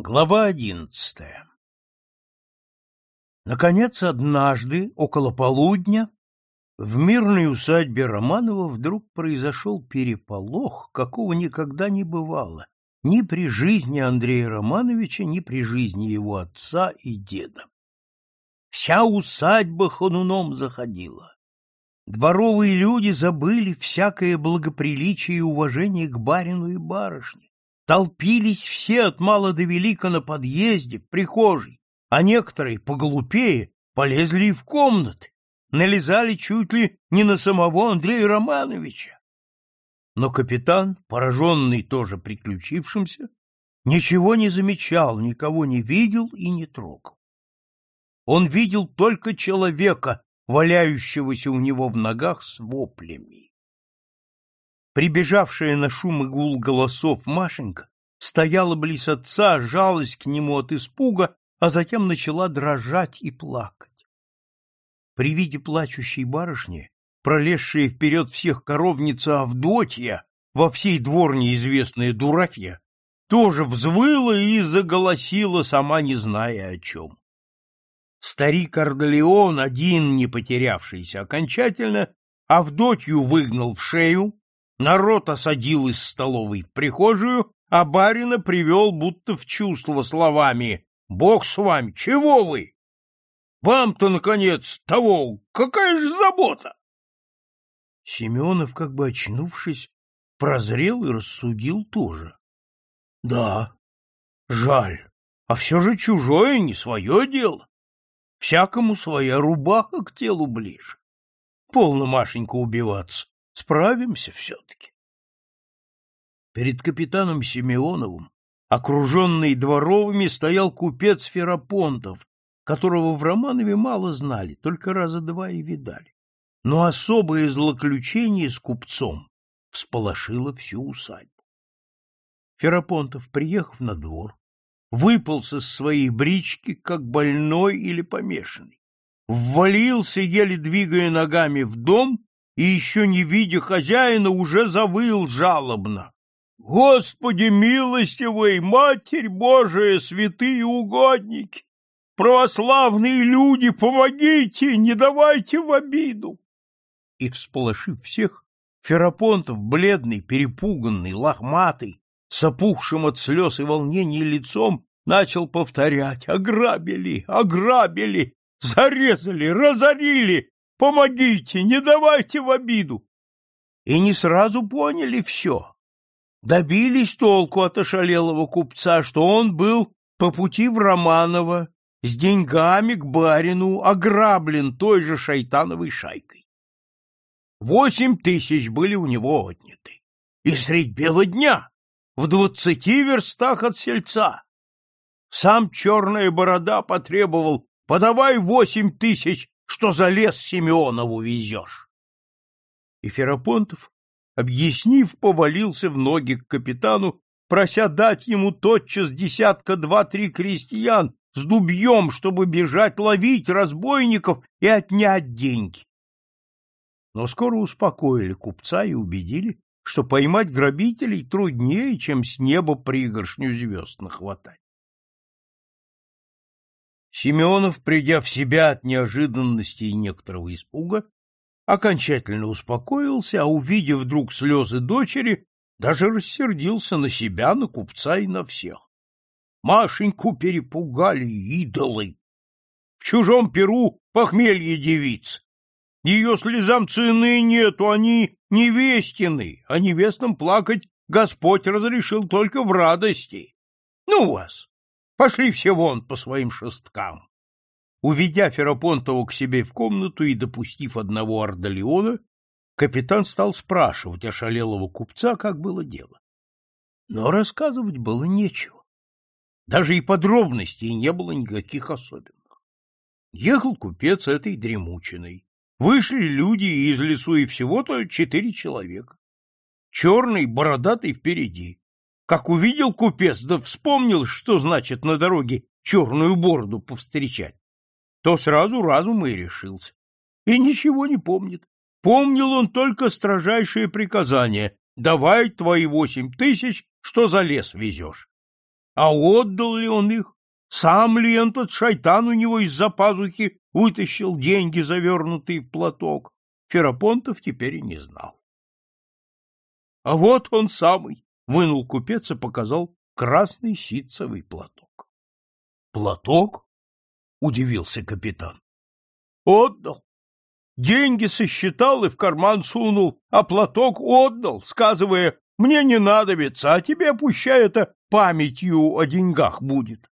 Глава одиннадцатая Наконец, однажды, около полудня, в мирной усадьбе Романова вдруг произошел переполох, какого никогда не бывало, ни при жизни Андрея Романовича, ни при жизни его отца и деда. Вся усадьба ходуном заходила. Дворовые люди забыли всякое благоприличие и уважение к барину и барышне Толпились все от мала до велика на подъезде, в прихожей, а некоторые, поглупее, полезли и в комнаты, налезали чуть ли не на самого Андрея Романовича. Но капитан, пораженный тоже приключившимся, ничего не замечал, никого не видел и не трогал. Он видел только человека, валяющегося у него в ногах с воплями. Прибежавшая на шум и гул голосов Машенька стояла близ отца, жалась к нему от испуга, а затем начала дрожать и плакать. При виде плачущей барышни, пролезшая вперед всех коровница Авдотья, во всей дворне известная дурафья, тоже взвыла и заголосила, сама не зная о чем. Старик Ардалеон, один не потерявшийся окончательно, Авдотью выгнал в шею, Народ осадил из столовой в прихожую, а барина привел будто в чувство словами «Бог с вами, чего вы? Вам-то, наконец, того, какая же забота!» Семенов, как бы очнувшись, прозрел и рассудил тоже. «Да, жаль, а все же чужое, не свое дело. Всякому своя рубаха к телу ближе. Полно, Машенька, убиваться. Справимся все-таки. Перед капитаном Симеоновым, окруженный дворовыми, стоял купец Ферапонтов, которого в Романове мало знали, только раза два и видали. Но особое злоключение с купцом всполошило всю усадьбу. Ферапонтов, приехав на двор, выполз из своей брички, как больной или помешанный, ввалился, еле двигая ногами, в дом и, еще не видя хозяина, уже завыл жалобно. «Господи милостивый, Матерь Божия, святые угодники! Православные люди, помогите, не давайте в обиду!» И, всполошив всех, Ферапонтов, бледный, перепуганный, лохматый, с опухшим от слез и волнений лицом, начал повторять «Ограбили! Ограбили! Зарезали! Разорили! Помогите, не давайте в обиду. И не сразу поняли все. Добились толку от ошалелого купца, что он был по пути в Романово, с деньгами к барину, ограблен той же шайтановой шайкой. Восемь тысяч были у него отняты. И средь бела дня, в двадцати верстах от сельца. Сам черная борода потребовал «подавай восемь тысяч что за лес Симеонову везешь? И Ферапонтов, объяснив, повалился в ноги к капитану, прося дать ему тотчас десятка два-три крестьян с дубьем, чтобы бежать ловить разбойников и отнять деньги. Но скоро успокоили купца и убедили, что поймать грабителей труднее, чем с неба пригоршню звезд нахватать. Семенов, придя в себя от неожиданности и некоторого испуга, окончательно успокоился, а увидев вдруг слезы дочери, даже рассердился на себя, на купца и на всех. Машеньку перепугали идолы. В чужом перу похмелье девиц. Ее слезам цены нету, они невестины, а невестам плакать Господь разрешил только в радости. Ну вас! Пошли все вон по своим шесткам. Уведя Ферапонтова к себе в комнату и допустив одного ордолеона, капитан стал спрашивать ошалелого купца, как было дело. Но рассказывать было нечего. Даже и подробностей не было никаких особенных. Ехал купец этой дремучиной. Вышли люди из лесу и всего-то четыре человека. Черный, бородатый впереди, как увидел купец, да вспомнил, что значит на дороге черную бороду повстречать, то сразу разум и решился. И ничего не помнит. Помнил он только строжайшее приказание — давай твои восемь тысяч, что за лес везешь. А отдал ли он их? Сам ли этот шайтан у него из-за пазухи вытащил деньги, завернутые в платок? Ферапонтов теперь и не знал. — А вот он самый! — вынул купец и показал красный ситцевый платок. — Платок? — удивился капитан. — Отдал. Деньги сосчитал и в карман сунул, а платок отдал, сказывая, мне не надобится, а тебе, пущай это памятью о деньгах будет.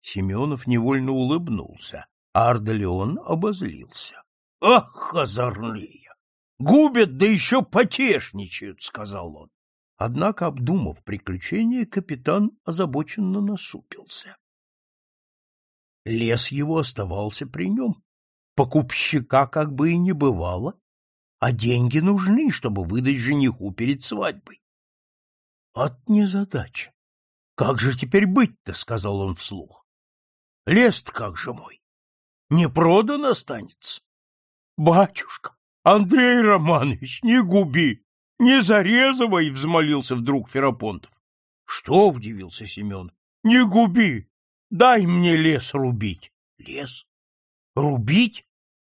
Семенов невольно улыбнулся, а Ардалион обозлился. — Ах, озорные! Губят, да еще потешничают, — сказал он. Однако, обдумав приключение, капитан озабоченно насупился. Лес его оставался при нем. Покупщика как бы и не бывало, а деньги нужны, чтобы выдать жениху перед свадьбой. — От незадача. Как же теперь быть-то, — сказал он вслух. — Лес как же мой? Не продан останется. — Батюшка, Андрей Романович, не губи, не зарезывай, — взмолился вдруг Ферапонтов. — Что? — удивился Семен. — Не губи, дай мне лес рубить. — Лес? Рубить?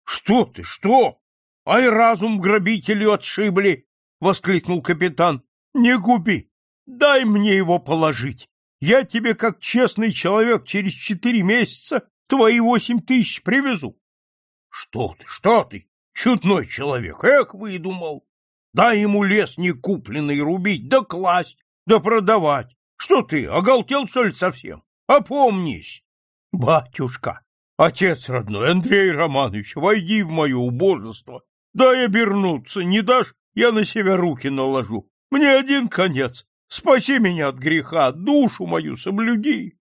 Что ты, что? Ай, разум грабителю отшибли! — воскликнул капитан. — Не губи! Дай мне его положить! Я тебе, как честный человек, через четыре месяца твои восемь тысяч привезу. — Что ты, что ты, чудной человек, эк, выдумал! Дай ему лес не купленный рубить, да класть, да продавать. Что ты, оголтел, что ли, совсем? Опомнись! Батюшка, отец родной, Андрей Романович, войди в мое убожество Дай обернуться, не дашь, я на себя руки наложу. Мне один конец. Спаси меня от греха, душу мою соблюди.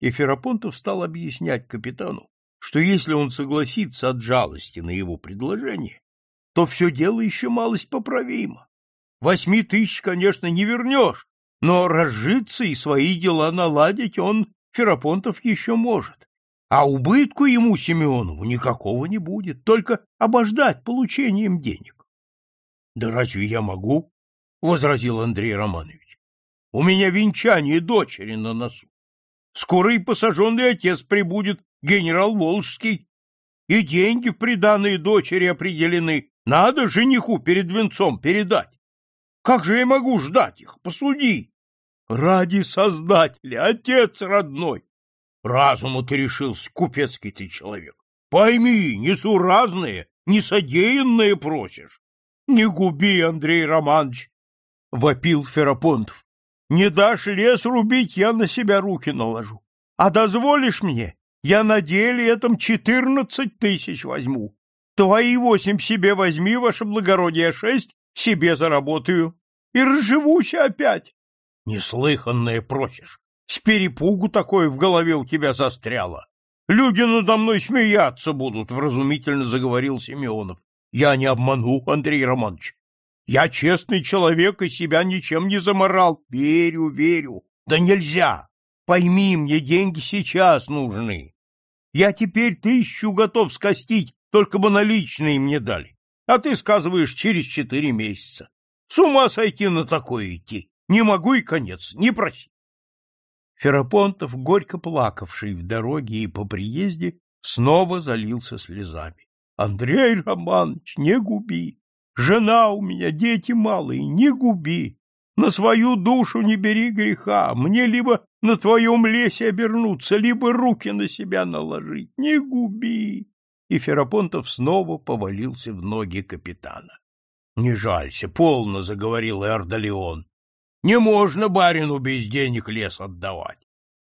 И Ферапонтов стал объяснять капитану, что если он согласится от жалости на его предложение, то все дело еще малость поправимо. Восьми тысяч, конечно, не вернешь, но разжиться и свои дела наладить он, Ферапонтов, еще может. А убытку ему, Семенову, никакого не будет, только обождать получением денег. — Да разве я могу? — возразил Андрей Романович. — У меня венчание дочери на носу. Скоро и посаженный отец прибудет, генерал Волжский. И деньги в приданные дочери определены. Надо жениху перед венцом передать. Как же я могу ждать их? Посуди. Ради Создателя, отец родной, Разуму ты решился, купецкий ты человек. Пойми, несуразные, несодеянные просишь. Не губи, Андрей Романович, — вопил Ферапонтов. Не дашь лес рубить, я на себя руки наложу. А дозволишь мне, я на деле этом четырнадцать тысяч возьму. Твои восемь себе возьми, ваше благородие, шесть себе заработаю. И разживусь опять. Неслыханное просишь. С перепугу такое в голове у тебя застряло. Люди надо мной смеяться будут, — вразумительно заговорил Семенов. Я не обману, Андрей Романович. Я честный человек и себя ничем не заморал. Верю, верю. Да нельзя. Пойми, мне деньги сейчас нужны. Я теперь тысячу готов скостить, только бы наличные мне дали. А ты сказываешь через четыре месяца. С ума сойти на такое идти. Не могу и конец, не проси. Ферапонтов, горько плакавший в дороге и по приезде, снова залился слезами. — Андрей Романович, не губи! Жена у меня, дети малые, не губи! На свою душу не бери греха, мне либо на твоем лесе обернуться, либо руки на себя наложить. Не губи! И Ферапонтов снова повалился в ноги капитана. — Не жалься, полно, — заговорил Эрдалион. Не можно барину без денег лес отдавать.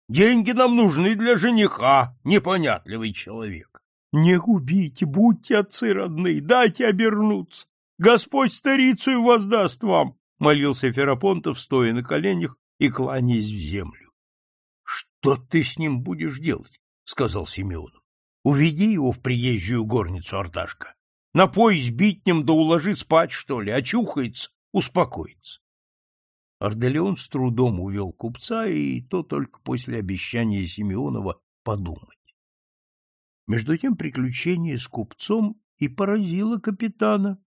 Деньги нам нужны для жениха, непонятливый человек. Не губите, будьте отцы родные, дайте обернуться. Господь старицу воздаст вам, — молился Ферапонтов, стоя на коленях и кланяясь в землю. — Что ты с ним будешь делать? — сказал Семенов. — Уведи его в приезжую горницу, Арташка. Напой сбитнем да уложи спать, что ли, очухается, успокоится. Арделеон с трудом увел купца, и то только после обещания Симеонова подумать. Между тем приключение с купцом и поразило капитана,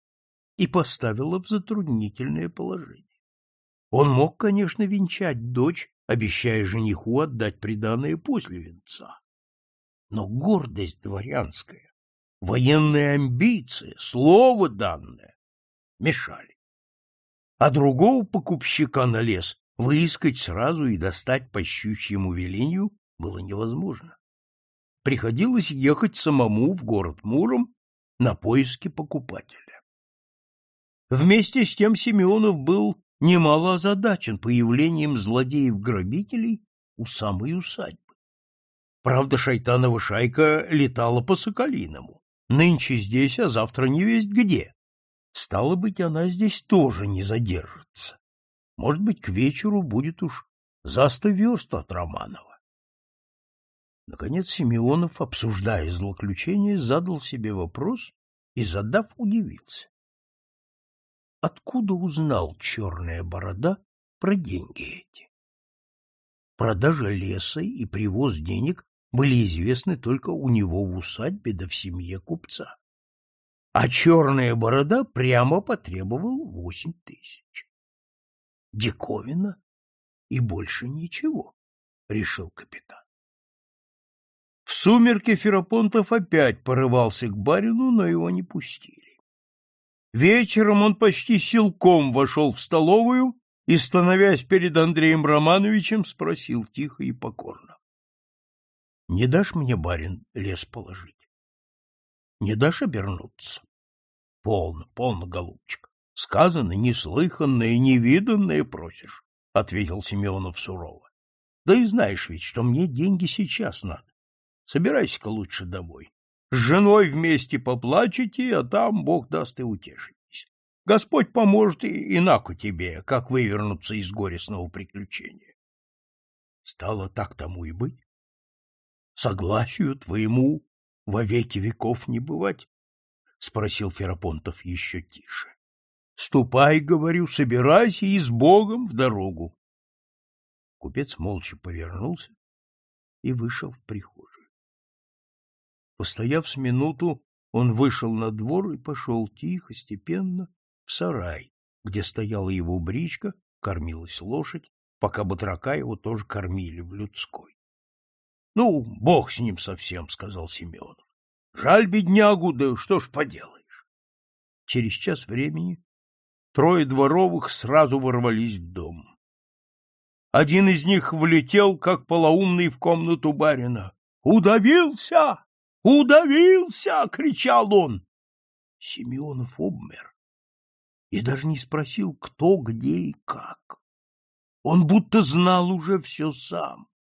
и поставило в затруднительное положение. Он мог, конечно, венчать дочь обещая жениху отдать приданое после венца. Но гордость дворянская, военные амбиции, слово данное мешали. А другого покупщика на лес выискать сразу и достать по щучьему велению было невозможно. Приходилось ехать самому в город Муром на поиски покупателя. Вместе с тем Семенов был немало озадачен появлением злодеев-грабителей у самой усадьбы. Правда, шайтанова шайка летала по Соколиному. Нынче здесь, а завтра не весть где. Стало быть, она здесь тоже не задержится. Может быть, к вечеру будет уж за сто верст от Романова. Наконец Симеонов, обсуждая злоключение, задал себе вопрос и, задав, удивился откуда узнал черная борода про деньги эти. Продажа леса и привоз денег были известны только у него в усадьбе да в семье купца. А черная борода прямо потребовал восемь тысяч. Диковина и больше ничего, — решил капитан. В сумерке Ферапонтов опять порывался к барину, но его не пустили. Вечером он почти силком вошел в столовую и, становясь перед Андреем Романовичем, спросил тихо и покорно. — Не дашь мне, барин, лес положить? Не дашь обернуться? — Полно, полно, голубчик. Сказано, неслыханное, невиданное просишь, — ответил Семенов сурово. — Да и знаешь ведь, что мне деньги сейчас надо. Собирайся-ка лучше домой. С женой вместе поплачете, а там Бог даст и утешитесь. Господь поможет и инаку тебе, как вывернуться из горестного приключения. Стало так тому и быть. Согласию твоему во веки веков не бывать, — спросил Ферапонтов еще тише. — Ступай, говорю, собирайся и с Богом в дорогу. Купец молча повернулся и вышел в прихожую. Постояв с минуту, он вышел на двор и пошел тихо, степенно, в сарай, где стояла его бричка, кормилась лошадь, пока батрака его тоже кормили в людской. — Ну, бог с ним совсем, — сказал Семенов. — Жаль беднягу, да что ж поделаешь. Через час времени трое дворовых сразу ворвались в дом. Один из них влетел, как полоумный, в комнату барина. «Удавился! Удавился! — кричал он. Семенов обмер и даже не спросил, кто, где и как. Он будто знал уже все сам. —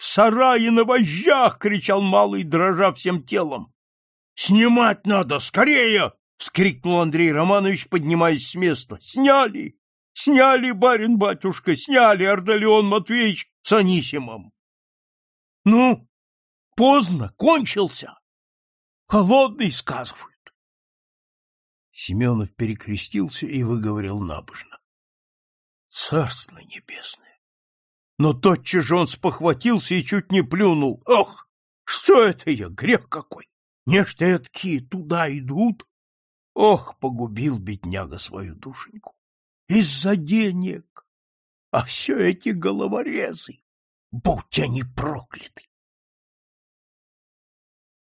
В сарае на вожжах! — кричал малый, дрожа всем телом. — Снимать надо! Скорее! — вскрикнул Андрей Романович, поднимаясь с места. — Сняли! Сняли, барин-батюшка! Сняли, Ардалион Матвеевич с Анисимом! — Ну, Поздно, кончился. Холодный, сказывают. Семенов перекрестился и выговорил набожно. Царство небесное! Но тотчас же он спохватился и чуть не плюнул. Ох, что это я, грех какой! Нечто эткие туда идут. Ох, погубил бедняга свою душеньку. Из-за денег. А все эти головорезы, будь они прокляты!